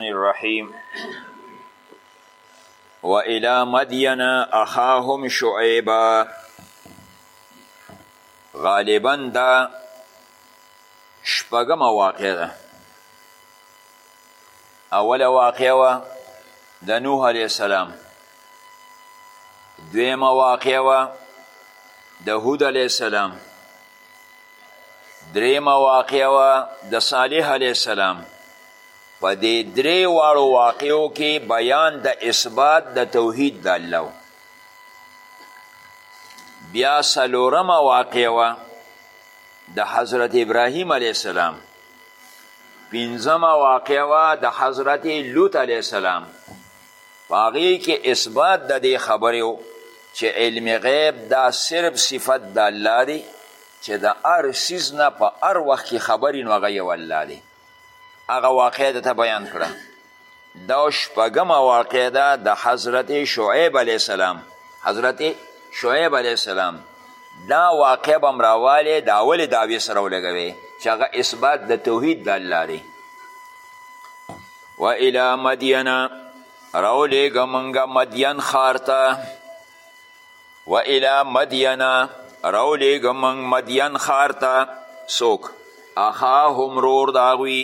الرحیم و الى مدین اخاهم شعیبا غالبا دا شپږم واقع ده اوله واقع وه د نوح علیه السلام دویمه واقع وه د هود علیه السلام دریمه واقع وه د صالح علیه السلام په دې درې واړو واقعو کې بیان د اثبات د توحید د الله و بیا څلورمه واقع وه د حضرت ابراهیم علیه السلام پنځمه واقع وه د حضرت لوط علیه السلام په هغې کې اثبات د دې خبرې و چې علم غیب دا صرف صفت د الله دی چې د هر څیز نه په هر وخت کې خبرې نو هغه یو الله دی هغه واقع دته بیان کړه دا شپږم واقع ده د حضرت شعیب علیه السلام حضرت شعیب علیه السلام دا واقع به هم راوالی د اولې دعوې سره ولګوي چې هغه اثبات د توحید د الله دی و الی مدینه راولیږه موږ مدین ښار ته و الى مدین راولیږه موږ مدین ښار ته څوک اخاهم رور د هغوی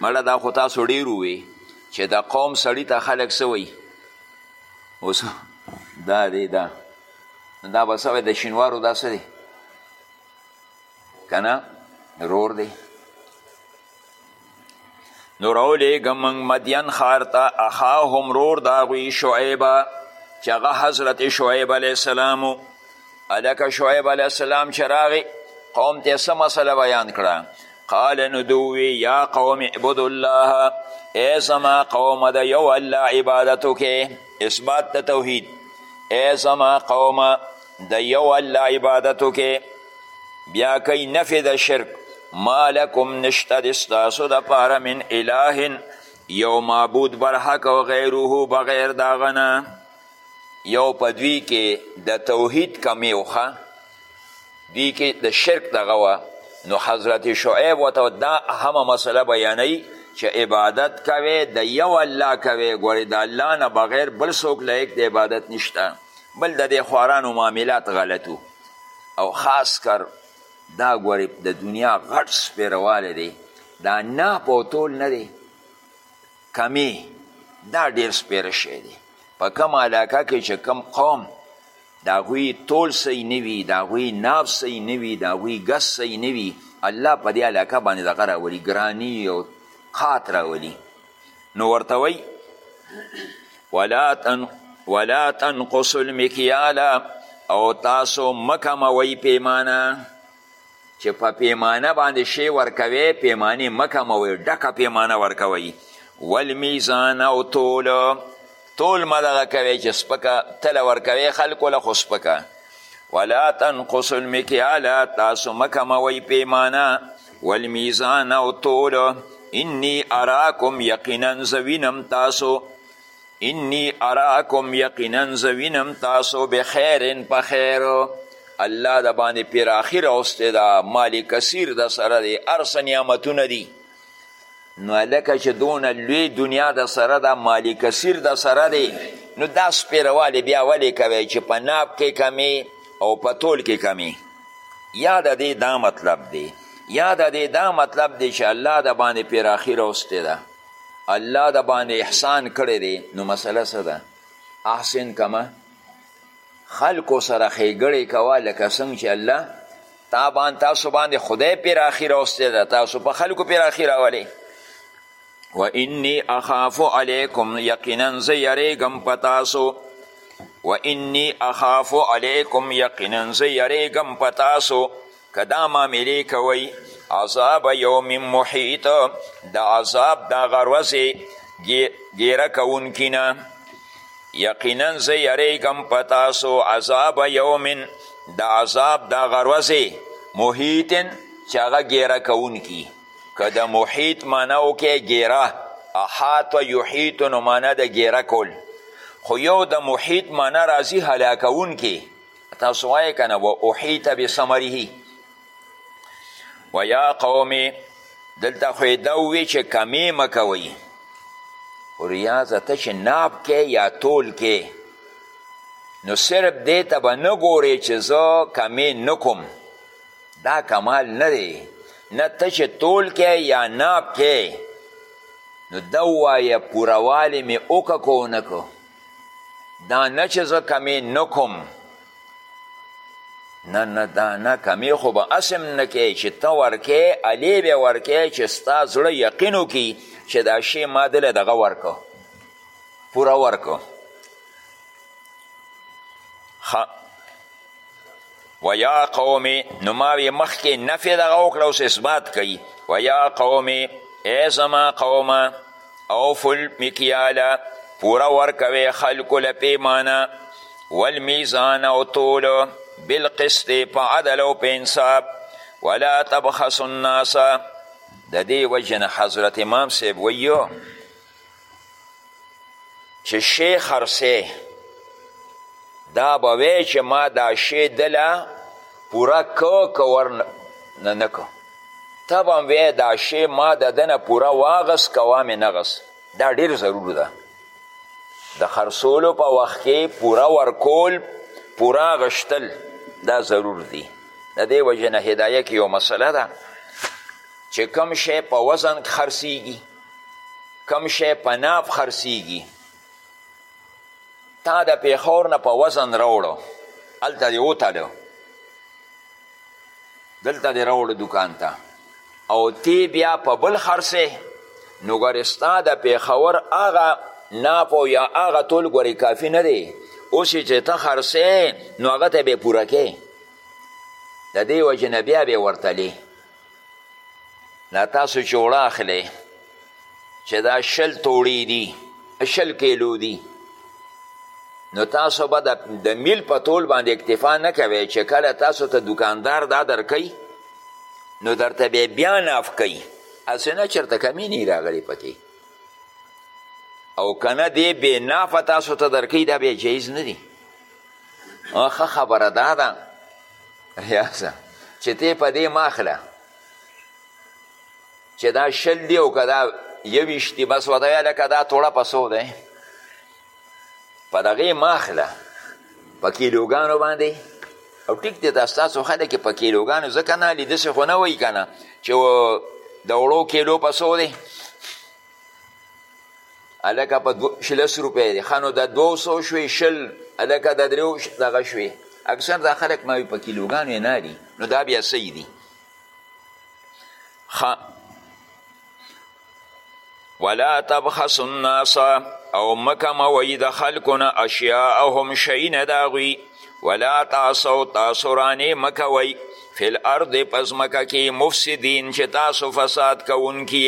مړه دا خو تاسو ډېر ووی چې د قوم سړي ته خلک څه وایي اوس دا دی دا دا به څه د شینوارو دا څه دی که نه رور دی نو راولیږه موږ مدین ښار ته اخاهم ورور د هغوی شعیبه چې هغه حضرت شعیب علیه السلام و هلکه شعیب علیه السلام چې راغی قوم ته څه مسله بیان کړه قال نو دوی یا قوم اعبدوا الله ای زما قوم د یو الله عبادت وکړئ اثبات د توحید ای زما قومه د یو الله عبادتو کې بیا کوي نفې د شرک ما لکم نشته د ستاسو دپاره من اله یو معبود برحق او غیره بغیر د هغه نه یو په دوی کې د توحید کمی وخه دوی کې د شرک دغه وه نو حضرت شعیب ورته دا اهمه مسله بیانوي چې عبادت کوي د یو الله کوي ګورې د الله نه بغیر بل څوک لایق د عبادت نشته بل د دې خوارانو معاملات غلط او خاص کر دا ګورې د دنیا غټ سپیروالی دی دا ناپ او تول نه دی کمی دا ډیر سپیره شی دی په کم علاقه کې چې کم قوم د هغوی تول صحیح نه وي د هغوی ناف صحیح نه وي د هغوی ګس صحیح نه وي الله په دې علاقه باندې دغه راولي ګراني او قات راولي نو ورته وی ولا تن ولا تنقص المکیال او تاسو مکموي پیمانه چې په پیمانه باندې شی ورکوي پیمانه مکموي ډکه پیمانه ورکوي والمیزان او طول تول مه دغه کوئ چې سپکه تله ورکوئ خلکو له خو سپکه ولا تنقص المکیال تاسو مه کموئ پیمانه والمیزان او تول انی اراکم یقینا زه وینم تاسو انی اراکم یقینا زه وینم تاسو بخیرن په خیر الله د باندې پراخي راوستې ده مال کثیر د سره دی هر څه نعمتونه دي نو لکه چې دونه لوی دنیا د سره ده مالی کثیر د سره دی نو دا سپیروالی بیا ولې کوی چې په ناب کې کمی او په تول کې کمی یا د دې دا مطلب دی یا د دې دا مطلب دی چې الله د باندې پراخي راوستې ده الله د باندې احسان کړی دی نو مسله څه ده احسن کما خلکو سره ښېګړې کوه لکه څنګه چې الله تابان تاسو باندې خدای پراخي راوستې ده تاسو په خلکو پراخي راولئ و انی اخاف علیکم یقینا زه یریږم په تاسو و انی اخاف علیکم یقینا زه یریږم په تاسو که دا معاملې کوئ عذاب یوم محیط د عذاب دغه ورځې ګیره کوونکي نه یقینا زه یریږم په تاسو عذاب یوم د عذاب د هغه ورځې محیط چې هغه ګیره کوونکي که د محیط معنا وکړې ګیره احاط یحیط نو معنا د ګیره کول خو یو د محیط معنا راځي هلاکوونکي تاسو وایې که نه و احیط بثمره و یا قومې دلته خو یې دا ووی چې کمې مه کوئ خو ریاضه ته چې ناب کې یا تول کې نو صرف دې ته به نه ګورې چې زه کمې نه کوم دا کمال نه دی نه ته چې تول کې یا ناب کې نو دا ووایه پوروالې مې وکه کو نه کو دا نه چې زه کمې نه کوم نه نه دا نه کمی خو به اسم نه کې چې ته ورکې علی به ورکې چې ستا زړه یقین وکړي چې دا شی ما دله دغه ورکو پوره ورکو و یا قومې نو ما وې مخکې نفې دغه وکړه اوس اثبات کوي و یا قومې ای زما قومه اوف المکیال پوره ورکوي خلکو له پیمانه والمیزان او تول بالقسط په عدل او په انصاف ولا تبخس الناس د دې وجه نه حضرت امام صاحب ویو چې شی خرڅی دا به وی چې ما دا شی دله پوره که که ور نه که ته به وې دا شی ما د ده نه پوره واغست که وامې نه غست دا ډیر ضرور ده د خرڅولو په وخت کې پوره ورکول پوره غشتل دا ضرور دي د دې وجې نه هدایه کې یو مسله ده چې کم شی په وزن خرڅیږي کم شی په ناب خرڅیږي تا د پیښور نه په وزن راوړو هلته دې وتړو دلته دې راوړو دکان ته او تی بیا په بل خرڅې نو ګورې ستا د پېښور هغه ناپ او یا هغه تول ګورې کافي نه دی اوس چې ته خرڅې نو هغه ته به پوره کې د دې وجې نه بیا به ورتلې دا تاسو چې اوړه اخلئ چې دا شل توړې دي شل کیلو دي نو تاسو به د میل په تول باندې اکتفا نه کوئ چې کله تاسو ته دکاندار دا درکوي نو درته بیا بیا ناف کوي هسې نه چېرته کمی نه راغلی پکې او کنه دی بې نافه تاسو ته درکوي دا بیا جایز نه دي ښه خبره دا ده یاسه چې ته په دې ماخله چې دا شل دی او که دا یویشت دی بس وده لکه دا توړه په څو دی په دغې ماخله په کیلوګانو باندې او ټیک دی دا ستاسو خلک په کیلوګانو ځکه نه لي داسې خو نه وایي که نه چې د وړو کیلو په څو دی هلکه په دو... شلس روپۍ دی ښه نو د دوو سو شوې شل هلکه د دریو دغه شوې اکثر دا خلک ما وي په کیلوګانو یې نه دي نو دا بیا صحیح دي ښه ولا تبخس الناس او مکه موي د خلکو نه اشیاءهم شی نه د هغوی ولا تعصو تاسو رانې مکه وی فی الارض پس مکه کې مفسدین چې تاسو فساد کوونکي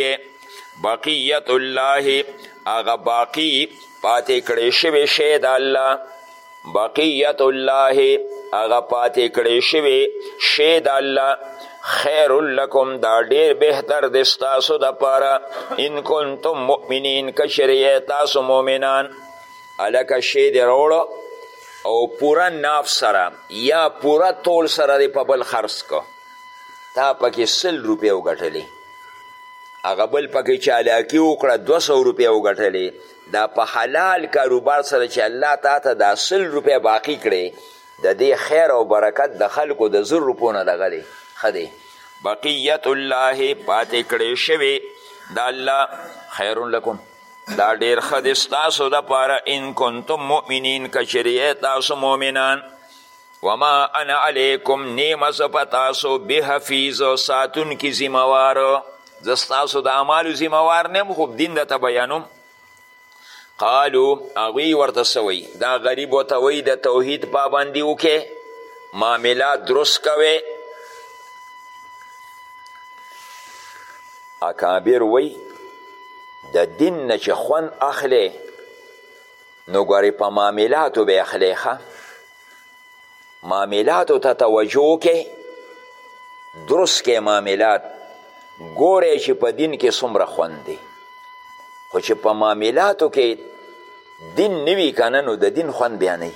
بقیت الله هغه باقی پاتې کړی شوی شی د الله بقیت الله هغه پاتې کړی شوی شی د الله خیر لکم دا ډیر بهتر دی ستاسو دپاره ان کنتم مؤمنین که چېرې تاسو مؤمنان هلکه شی دې راوړو او پوره ناف سره یا پوره تول سره دې په بل خرڅ کو تا پکې سل روپۍ وګټلې هغه بل پکې چالاکي وکړه دوه سو روپۍ وګټلې دا په حلال کاروبار سره چې الله تا ته دا سل روپۍ باقي کړې د دې خیر او برکت د خلکو د زر روپو نه دغه دی ښه دی بقیت الله پاتې کړی شوی د الله خیر لکم دا ډیر ښه دی ستاسو دپاره ان کنتم مؤمنین که چېرې تاسو مؤمنان وما انا علیکم نیم زه په تاسو بحفیظ ساتونکي ذمه وار زه ستاسو د اعمالو ذمه وار نه یم خو دین درته بیانوم قالو هغوی ورته سوی دا غریب ورته وی د توحید پابندي وکې معامله درست کوې اکابر وی د دین نه چې خوند اخلې نو ګورې په معاملاتو به اخلې ښه معاملاتو ته توجه وکړئ درست کې معاملات ګورئ چې په دین کې څومره خوند دی خو چې په معاملاتو کې دین نه وي که نه نو د دین خوند بیا نه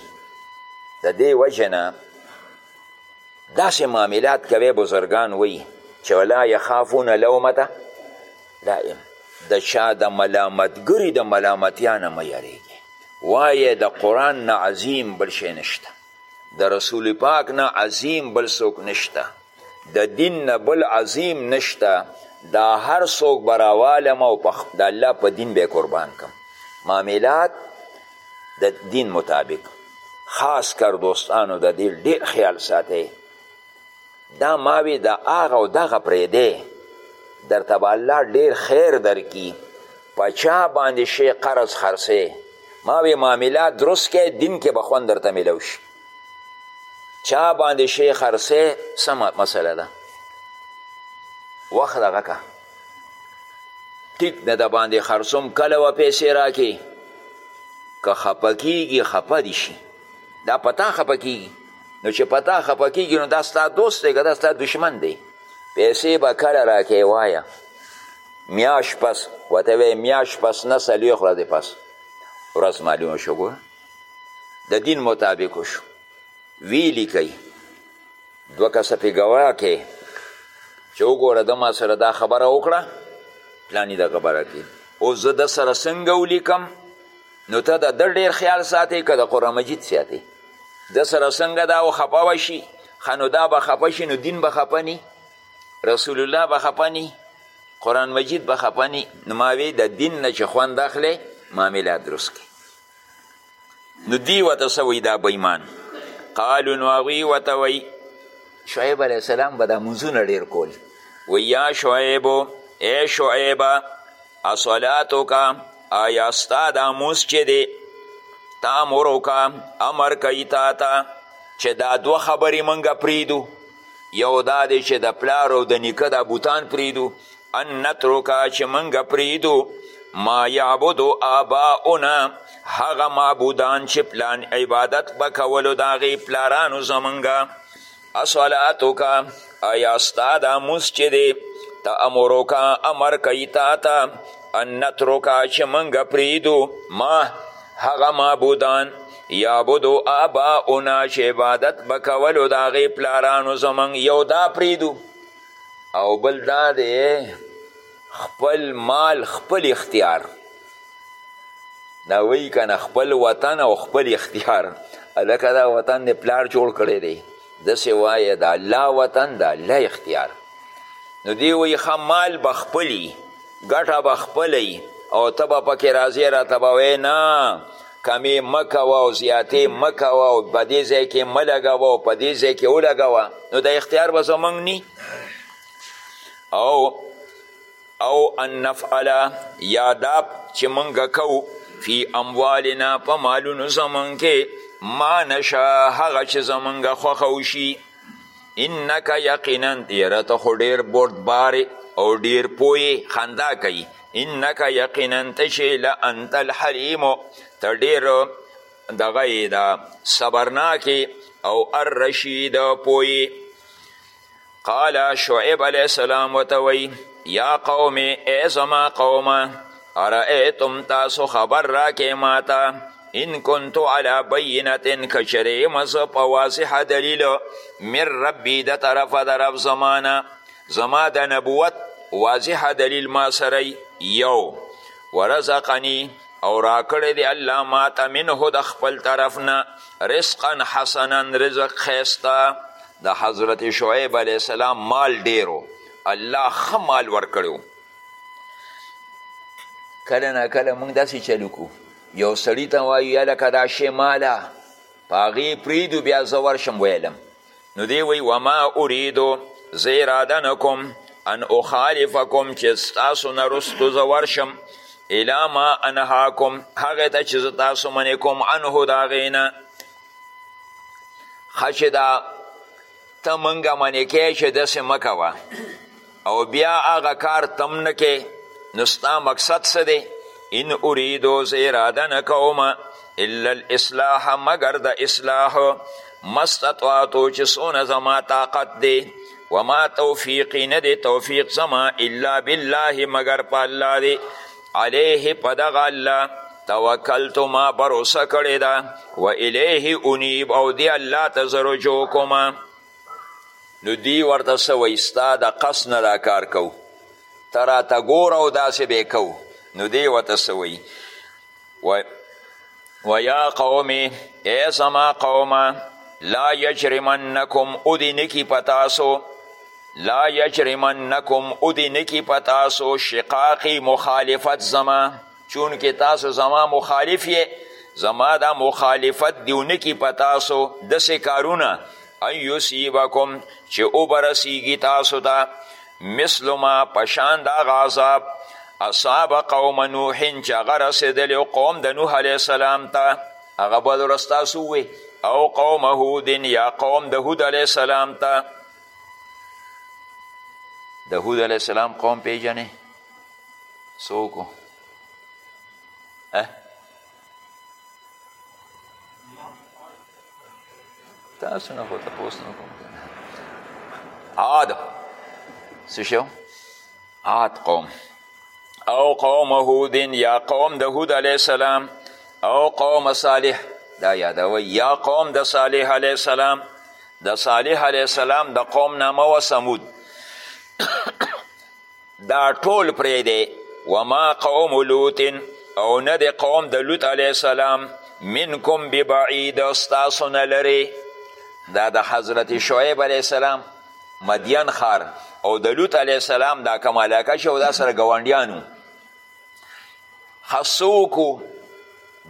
د دې وجې نه داسې معاملات کوي بزرګان وایي چې ولا یخافون لومته دائم د چا د ملامتګري د ملامتیا نه مه یریږي وایه د قرآن نه عظیم بل شی نشته د رسول پاک نه عظیم بل څوک نشته د دین نه بل عظیم نشته دا هر څوک به راوالم او د الله په دین به قربان کم معاملات د دین مطابق خاص کر دوستانو د دې ډېر خیال ساتئ دا ما وی د هغه او دغه پرېږدی درته به الله ډېر خیر درکي په چا باندې شی قرض خرڅی ما وی معاملات درست کړئ دین کې به خوند درته میلو شي چا باندې شی خرڅی څه مسله ده وخت دغه که ټیک نه د باندې خرڅوم کله و پیسې راکې که خپه کیږي خپه دي شي دا په تا خپه کیږي نو چې په تا خفه کېږي نو دا ستا دوست دی که دا ستا دشمن دی پیسې به کله راکې وایه میاش پس ورته وایي میاش پس نه څلوېښت ورځې پس ورځ معلومه شو ګوره د دین مطابق وشو وی لیکئ دوه کسه پې ګواه کې چې وګوره د ما سره دا خبره وکړه پلانی دا خبره کې او زه د سره څنګه ولیکم نو ته د ده ډېر خیال ساتې که د قرآن مجید ساتې ده سره څنګه دا و خفه به شي ښه نو دا به خفه شي نو دین به خفه نی رسول الله به خفه نی قرآن مجید به خفه نی نو ما وی د دین نه چې خوند اخلی معامله درست کړي نو دی ورته څه وایي دا بېمان قالو نو هغوی ورته وایي شعیب علیه السلام به دا منځونه ډېر کول وایي یا شعیبو ای شعیبه اصلاتک آیا ستا دا موس چې دی تامرک امر کوي تا ته چې دا دوه خبرې موږ پریدو یو دا دی چې د پلار او د نیکه دا بوتان پریدو ان نترکه چې موږ پریدو ما یعبدو آباؤنا هغه معبودان چې پلان عبادت به کولو د هغې پلارانو زموږ اصلاتک ایا ستا دا مونځ چې دی تأمرک امر کوي تا ته ان نترک چې موږ پرېږدو ما هغه معبودان یعبدو آباؤنا چې عبادت به کولو د هغې پلارانو زموږ یو دا پرېږدو او بل دا دی خپل مال خپل اختیار دا وی کنه خپل وطن او خپل اختیار الکه دا وطن د پلار جوړ کړی دی داسې وایه د الله وطن د الله اختیار نو دی وی ښه مال به خپلی ګټه به خپلی او ته به پکې راځې راته به وایې نه کمې مه کوه او زیاتې مه کوه او په دې ځای کې مه لګوه او په دې ځای کې ولګوه نو د اختیار به زموږ نی او او ان نفعل یا دا چې مونږ کو فی اموالنا په مالونو زمونږ کې ما نشا هغه چې زمونږ خوښه وشي انک یقینا تیره ته خو ډېر بردبارې او ډېر پوی خندا کوي انک یقینا ته چې له انت الحلیم ته ډېر دغه یې ده صبرناکې او الرشید پوی قال شعیب علیه السلام ورته وایي یا قوم ای زما قومه ارئیتم تاسو خبر راکې ماته ان كنت على بینة که چېرې یم زه په واضح دلیل من ربي د طرفه د رب زما نه زما د نبوت واضح دلیل ما سره یو ورزقني او راکړی دی الله ماته منه د خپل طرف نه رزقا حسنا رزق ښایسته د حضرت شعیب علیه السلام مال ډیرو الله ښه مال ورکړو کله نه کله موږ داسې چلو کو یو سړي ته وایو یلکه دا شی ماله په هغې پرېږدو بیا زه ورشم ویلم نو دی وی وما اریدو زه اراده نه کوم ان اخالفکم چې ستاسو نه رستو زه ورشم الا ما انهاکم هغه ته چې زه تاسو منې کوم عنه د هغې نه ښه چې دا ته مونږه منې کې چې داسې مه کوه او بیا هغه کار تم نه کې نو ستا مقصد څه دی ان اریدو زه اراده نه کوم الا الاصلاح مګر د اصلاح مستطاعتو چې څونه زما طاقت دی وما توفیقی نه دی توفیق زما الا بالله مګر په الله دی علیه په دغه الله توکلت ما بروسه کړې ده و الیه انیب او دی الله ته زه رجوع کوم نو دی ورته څه وایي ستا د قص نه دا کار کو ته راته ګوره او داسې به یې کو نو دی ورته څه وایي و یا قوم ای زما قومه لا یجرمنکم او دی نکی پتاسو لا یجرمنکم او دی نکی پتاسو شقاقی مخالفت زما چون که تاسو زما مخالف یې زما دا مخالفت دیونه کی پتاسو دسې کارونه ان یصیبکم چې وبرسیږي تاسو ته مثل ما په شان د هغه عذاب اصاب قوم نوح چې هغه رسېدلی او قوم د نوح علیه السلام ته هغه بل ورځ تاسو ووې او قوم هود یا قوم د هود علیه السلام ته د هود علیه السلام قوم پیژنې څوک تاسو نه خو تاسو نه کوم عاد څه شو عاد قوم او قوم هود یا قوم د هود علیه السلام او قوم صالح دا یادوي یا قوم د صالح علیه السلام د صالح علیه السلام د قوم نامه و سمود دا ټول پریږدی وما قوم لوط او نه د قوم د لوط علیه السلام منکم ببعید ستاسو نه لرې دا د حضرت شعیب علیه السلام مدین خار او د لوط علیه السلام دا کوم علاقه چې او دا سره ګاونډیانو خصوکو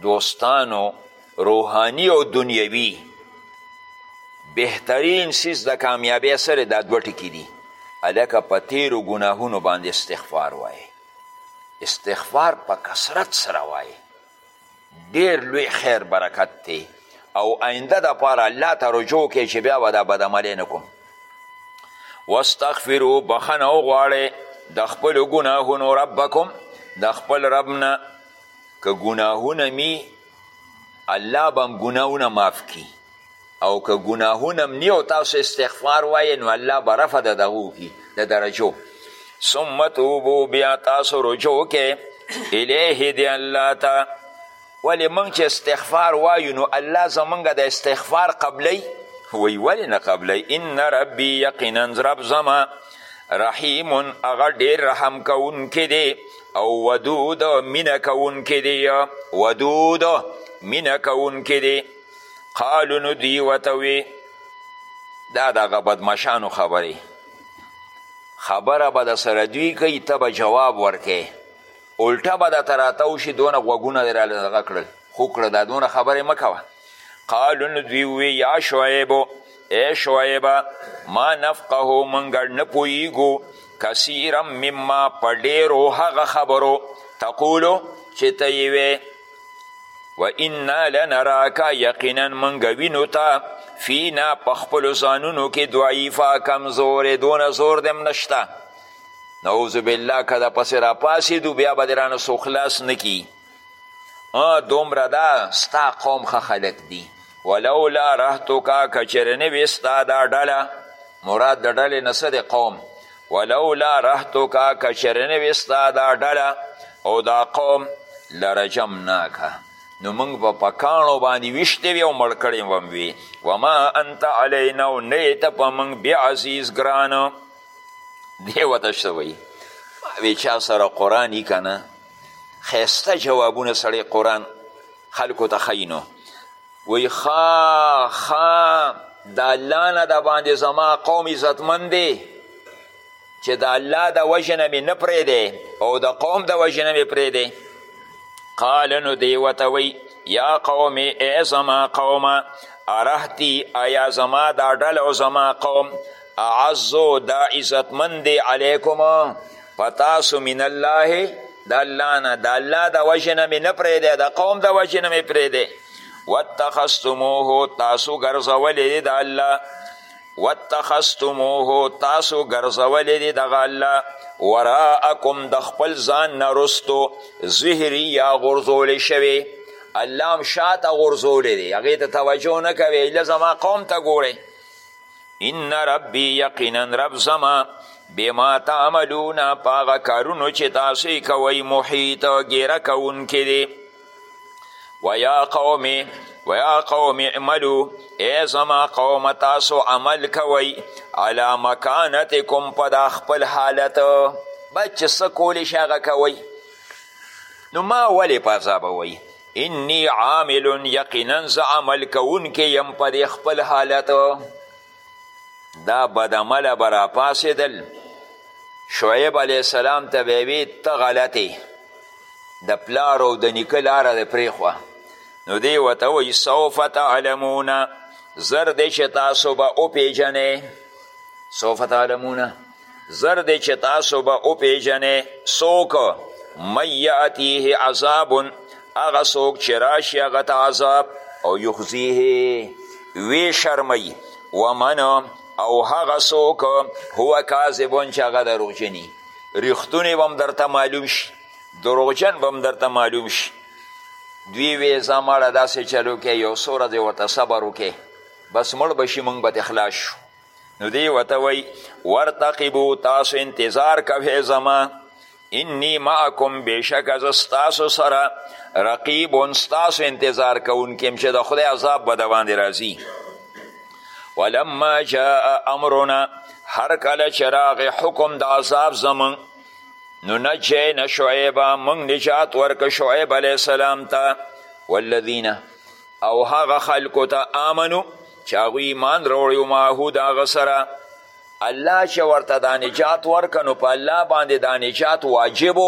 دوستانو روحاني او دنیوي بهترین سیز د کامیابی سره دا دوه ټکي دي هلکه په تیرو ګناهونو باندې استغفار وایې استغفار په کثرت سره وایې ډیر لوی خیر برکت دی او آینده د پاره الله ته رجوع کې چې بیا به دا بدعملی نه کوم واستغفرو بخنه وغواړئ د خپلو ګناهونو ربکم د خپل رب نه که ګناهونه می الله به هم ګناهونه معاف کړي او که ګناهونه هم نی او تاسو استغفار وایې نو الله به رفع د دغو کړي د درجو ثم توبو بیا تاسو رجوع کې الیه دی الله ته ولې موږ چې استغفار وایو نو الله زمونږ د استغفار قبلی وی ولې نه قبلی ان ربی یقینا رب زما رحیم هغه ډیر رحم کوونکی دی او ودود مینه کوونکي دي ودود مینه کوونکي دي قالو نو دوی ورته وي دا د هغه بدمعشانو خبرې خبره به د سره دوی کوي ته به جواب ورکې الټه به درته راتاو شي دونه غوږونه دې راله دغه کړل خو کړه دا دونه خبرې مه کوه قالو نو دوی ووی یا شعیبو اے شعیبه ما نفقه منګړ نه پویګو کثیرا مما په ډیرو هغه خبرو تقولو چې ته یې وې و انا لنراکا یقینا منګ وینو تا فینا په خپلو ځانونو کې ضعیفا کمزورې دونه زور دم نشته نعوذ بالله که د پسې راپاسېدو بیا به دې رانه څوک خلاص نه کي ها دومره دا ستا قوم ښه خلک دي ولولا رهتک که چېرې نه وي ستا دا ډله مراد د ډلې نه څه دی قوم ولولا رهتک که چېرې نه وي ستا دا ډله او دا قوم لرجمناکه نو موږ به په کاڼو باندې ویشتې وي او مړ کړی وم وي وما انت علینا او نه ته په موږ بیا عزیز ګرانه دې ورته څه وایي وی چا سره قرآن یي که نه خیسته جوابونه سړی قرآن خلکو ته ښیي نو وی خا خا د الله نه د باندې زما قوم عزتمند دی چې د الله د وجې نه مې نه پرېږدی او د قوم د وجې نه مې پرېږدی قال نو دی ورته وی یا قومې ای زما قومه ارهتی ایا زما دا ډله او زما قوم اعز دا عزتمند دی علیکم په تاسو من الله د الله نه د الله د وجې نه مې نه پرېږدی د قوم د وجې نه مې پرېږدی واتخذتموه تاسو ګرځولی دی د الله واتخذتموه تاسو ګرځولی دی دغه الله وراءکم د خپل ځان نه رستو زهري یا غورځولی شوی الله هم شاته غورځولی دی هغې ته توجه نه کوي ایله زما قوم ته ګورئ ان ربی یقینا رب زما بما تعملون پاغه کارونو چې تاسو کوئ محیط ګیره کوونکې دی ویا قوم ویا قوم اعملو ای زما قوم تاسو عمل کوئ علی مکانتکم په دا خپل حالت باید چې څه کولی شي هغه کوئ نو ما ولې په عذابوئ انی عامل یقینا زه عمل کوونکی یم په دې خپل حالت دا بدعمله به راپاڅېدل شعیب علیه السلام ته به وی ته غلطې د پلار او د نیکه لاره د پرېښوه نو دی ورته وایي سوف تعلمون زر دی چې تاسو به وپېژنئ سوف تعلمون زر دی چې تاسو به وپېژنې څوک من یاتیه عذاب هغه څوک چې راشي هغه ته عذاب او یخزیه وی شرموي ومن او هغه څوک هو کاذبون چې هغه دروغجني ریښتونی به هم درته معلوم شي دروغجن به هم درته معلوم شي دوی وې ځه مړه داسې چلو کې یو څو ورځې ورته صبر وکړې بس مړ به شي موږ به تې خلاص شو نو دی وته وی ورتقبو تاسو انتظار کوی زما انی معکم بشک از ستاسو سره رقیب ستاسو انتظار کوونکیم چې د خدای عذاب به د باندې راځي ولما جاء امرنا هر کله چې راغې حکم د عذاب زمون نو نجینا شعیبا موږ نجات ورکړ شعیب علیه السلام ته والذین او هغه خلکو ته آمنو چې هغوی ایمان راوړی و معهو د هغه سره الله چې ورته دا نجات ورکه نو په الله باندې دا نجات واجب و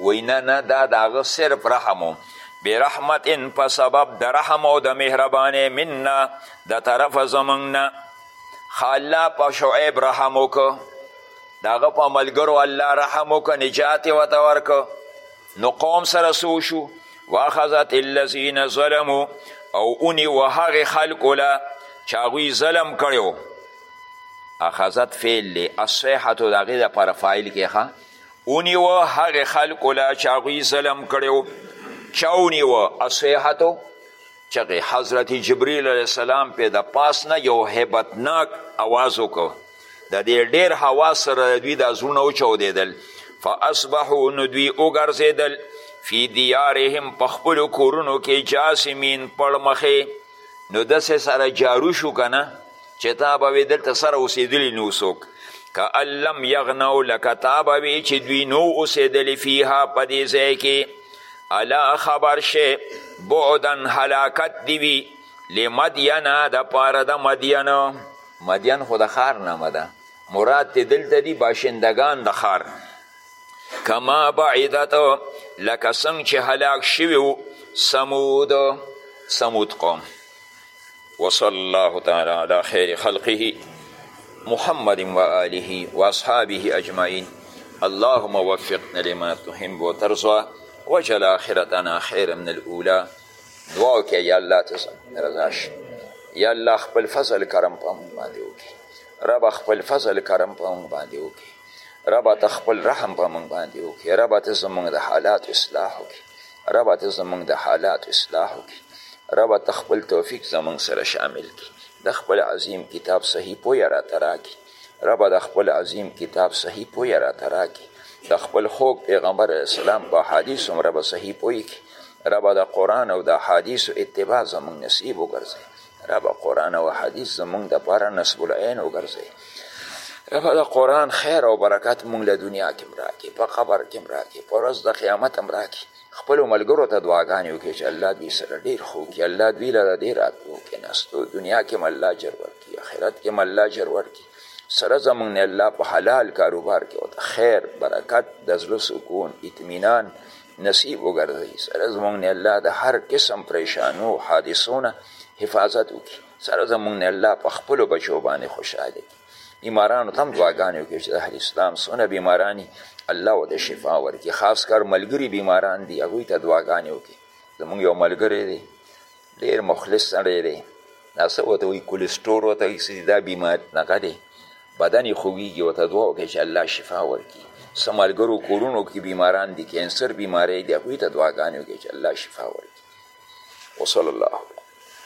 وی نه نه دا د هغه صرف رحم و برحمت ان په سبب د رحم او د مهربانې منا د طرف زمونږ نه خاله په شعیب رحم وکړه د هغه په ملګرو الله رحم وکړه نجات یې ورته ورکړه نو قوم سره سو شو واخذت الذین ظلمو او اونی و هغې خلکو له چې هغوی ظلم کړی اخذت فعل دی الصیحة د هغې دپاره فایل کې ښه ونیوه هغې خلکو له چې هغوی ظلم کړی و چا ونیوه الصیحتو چغې حضرت جبریل علیه السلام پې د پاس نه یو هیبتناک اواز وکړو د دې ډیر هوا سره د دوی دا زړونه وچاودېدل فاصبحو نو دوی وګرځېدل فی دیارهم په خپلو کورونو کې جاسمین پړمخې نو داسې سره جارو شو که نه چې تا به وې دلته سره اوسېدلي نو څوک که لم یغنو لکه تا به وې چې دوی نو اوسېدلي فیها په دې ځای کې الا خبر شي بعدا هلاکت دی وي لمدینه د پاره د مدین مدین خو د ښار نامه ده مراد ته دلته دي باشندگان د ښار کما بعیدت لکه څنګه چې هلاک شوي سمود سمود قوم وصلی الله تعالی علی خیر خلقه محمد و آله و اصحابه اجمعین اللهم وفقنا لما تحب و ترضا وجل آخرتنا خیر من الاولا دعا وکړه یا الله ته رضا شي یا الله خپل فضل کرم په موږ باندې وکړي رب خپل فضل کرم په مونږ باندې وکړي رب ته خپل رحم په مونږ باندې وکړي رب ته زمونږ د حالات اصلاح وکړي ربه ته زمونږ د حالاتو اصلاح وکړي ربه ته خپل توفیق زمونږ سره شامل کړي د خپل عظیم کتاب صحیح پویه راته راکړي ربه د خپل عظیم کتاب صحیح پویه راته راکړي د خپل خوږ پیغمبر اسلام په حدیث هم ربه صحیح پوی کړي ربه د قرآن او د حدیثو اتباع زمونږ نصیب وګرځي ربه قرآن او حدیث زمونږ دپاره نصب العین وګرځوي ربه د قرآن خیر او برکت مونږ له دنیا کې هم راکړي په قبر کې هم راکړي په ورځ د قیامت هم راکړي خپلو ملګرو ته دعاګانې وکړي چې الله دوی سره ډېر ښه وکړي الله دوی له د دې راتلو کېناستو دنیا کې هم الله اجر ورکړي آخرت کې هم الله اجر ورکړي سره زمونږ نه الله په حلال کاروبار کې ورته خیر برکت د زړه سکون اطمینان نصیب وګرځوي سره زمونږ نه الله د هر قسم پریشانو حادثو نه حفاظت وکړي سره زمونږ نه الله په خپلو بچو باندې خوشحاله کړي بیمارانو ته هم دعاګانې وکړي چې د اهل اسلام څونه بیماران دي الله ورته شفا ورکړي خاص کر ملګري بیماران دي هغوی ته دعاګانې وکړي زمونږ یو ملګری دی ډیر مخلص سړی دی دا څه ورته وایي کولیسټور ورته وایي څه دي دا بیمار دغه دی بدن یې خوږیږي ورته دعا وکړي چې الله شفا ورکړي څه ملګرو کورونو کې بیماران دي کینسر بیماری دي هغوی ته دعاګانې وکړي چې الله شفا ورکړي وصلی الله علیه